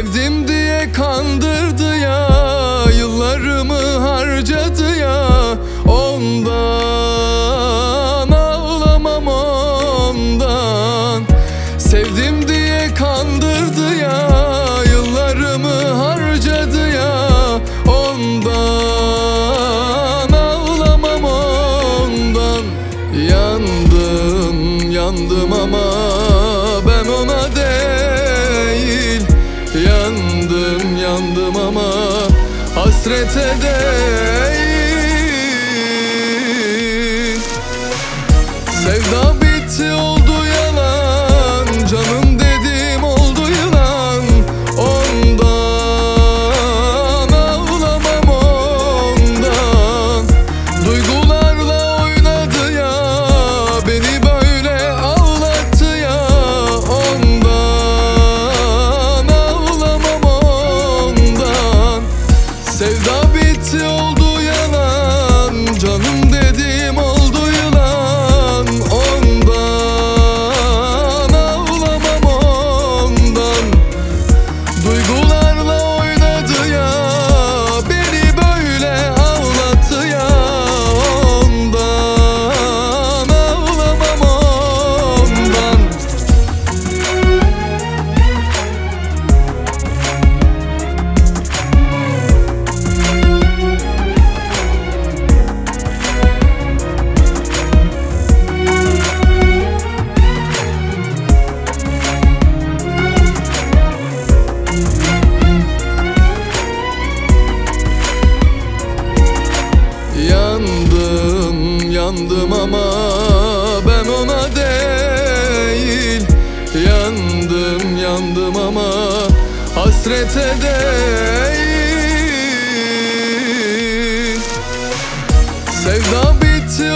Sevdim diye kandırdı ya Yıllarımı harcadı ya. Ondan ağlamam ondan. Sevdim diye kandırdı ya Yıllarımı harcadı ya. Ondan ağlamam ondan. Yandım yandım ama Yandım ama hasrete değil. Sevda bir Sevda bitti oldu Yandım, ama ben ona değil. Yandım, yandım ama hasrete değil. Sevda bitti